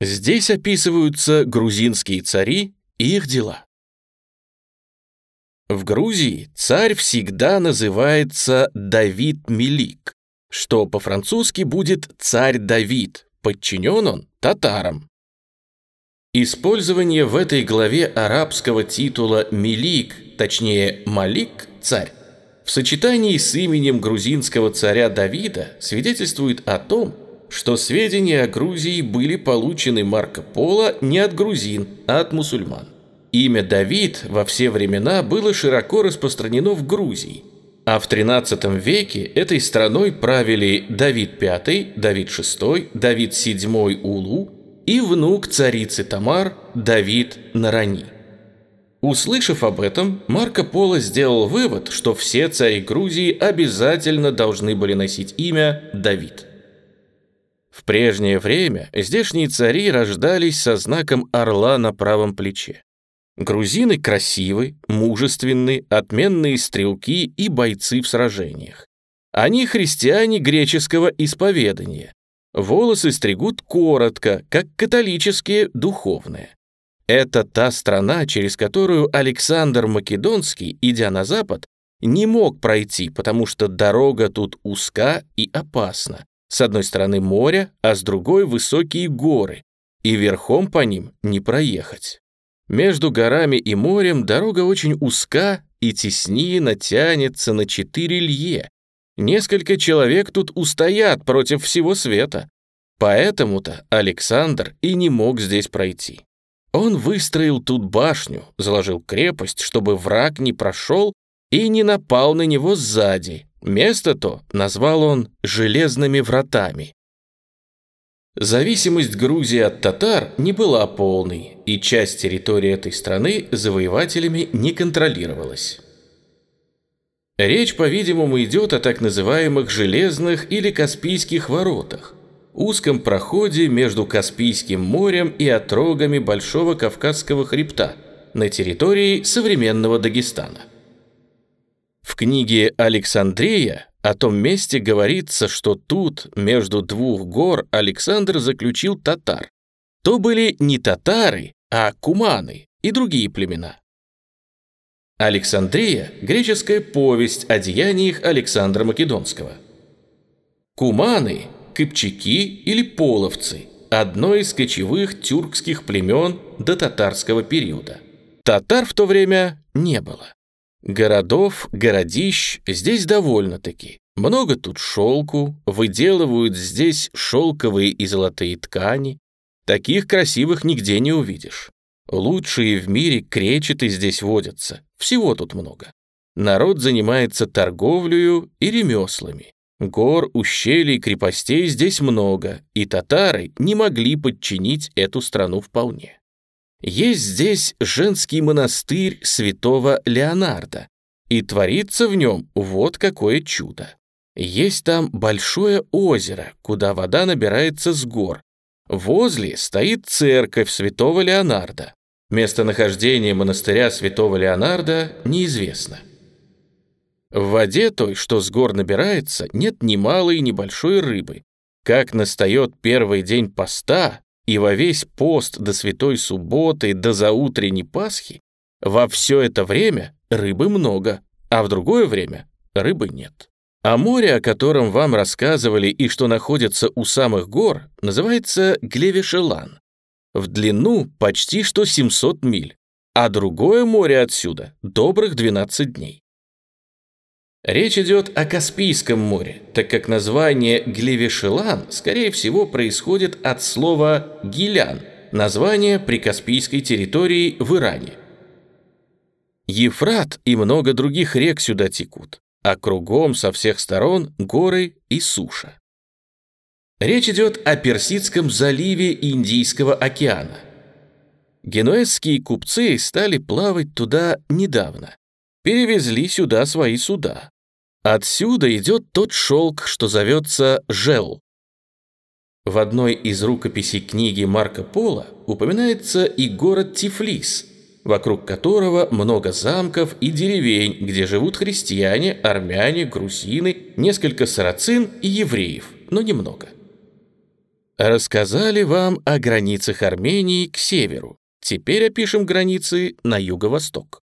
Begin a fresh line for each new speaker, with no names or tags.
Здесь описываются грузинские цари и их дела. В Грузии царь всегда называется Давид Мелик, что по-французски будет «царь Давид», подчинен он татарам. Использование в этой главе арабского титула «Мелик», точнее «Малик» – «царь», в сочетании с именем грузинского царя Давида свидетельствует о том, что сведения о Грузии были получены Марко Поло не от грузин, а от мусульман. Имя Давид во все времена было широко распространено в Грузии, а в XIII веке этой страной правили Давид V, Давид VI, Давид VII Улу и внук царицы Тамар Давид Нарани. Услышав об этом, Марко Поло сделал вывод, что все цари Грузии обязательно должны были носить имя Давид. В прежнее время здешние цари рождались со знаком орла на правом плече. Грузины красивы, мужественны, отменные стрелки и бойцы в сражениях. Они христиане греческого исповедания. Волосы стригут коротко, как католические духовные. Это та страна, через которую Александр Македонский, идя на запад, не мог пройти, потому что дорога тут узка и опасна. С одной стороны море, а с другой высокие горы, и верхом по ним не проехать. Между горами и морем дорога очень узка и теснина тянется на четыре лье. Несколько человек тут устоят против всего света. Поэтому-то Александр и не мог здесь пройти. Он выстроил тут башню, заложил крепость, чтобы враг не прошел и не напал на него сзади, Место то назвал он «железными вратами». Зависимость Грузии от татар не была полной, и часть территории этой страны завоевателями не контролировалась. Речь, по-видимому, идет о так называемых «железных» или «каспийских воротах», узком проходе между Каспийским морем и отрогами Большого Кавказского хребта на территории современного Дагестана. В книге «Александрия» о том месте говорится, что тут, между двух гор, Александр заключил татар. То были не татары, а куманы и другие племена. Александрия – греческая повесть о деяниях Александра Македонского. Куманы – кыпчаки или половцы – одно из кочевых тюркских племен до татарского периода. Татар в то время не было. Городов, городищ здесь довольно-таки. Много тут шелку, выделывают здесь шелковые и золотые ткани. Таких красивых нигде не увидишь. Лучшие в мире кречеты здесь водятся, всего тут много. Народ занимается торговлею и ремеслами. Гор, ущелий, крепостей здесь много, и татары не могли подчинить эту страну вполне. Есть здесь женский монастырь святого Леонарда, и творится в нем вот какое чудо. Есть там большое озеро, куда вода набирается с гор. Возле стоит церковь святого Леонарда. Местонахождение монастыря святого Леонарда неизвестно. В воде той, что с гор набирается, нет ни малой, ни большой рыбы. Как настает первый день поста, и во весь пост до Святой Субботы, до заутренней Пасхи, во все это время рыбы много, а в другое время рыбы нет. А море, о котором вам рассказывали и что находится у самых гор, называется Глевишелан. В длину почти что 700 миль, а другое море отсюда добрых 12 дней. Речь идет о Каспийском море, так как название Глевишелан, скорее всего, происходит от слова «гилян», название прикаспийской территории в Иране. Ефрат и много других рек сюда текут, а кругом со всех сторон горы и суша. Речь идет о Персидском заливе Индийского океана. Генуэзские купцы стали плавать туда недавно. Перевезли сюда свои суда. Отсюда идет тот шелк, что зовется жел. В одной из рукописей книги Марко Поло упоминается и город Тифлис, вокруг которого много замков и деревень, где живут христиане, армяне, грузины, несколько сарацин и евреев, но немного. Рассказали вам о границах Армении к северу. Теперь опишем границы на юго-восток.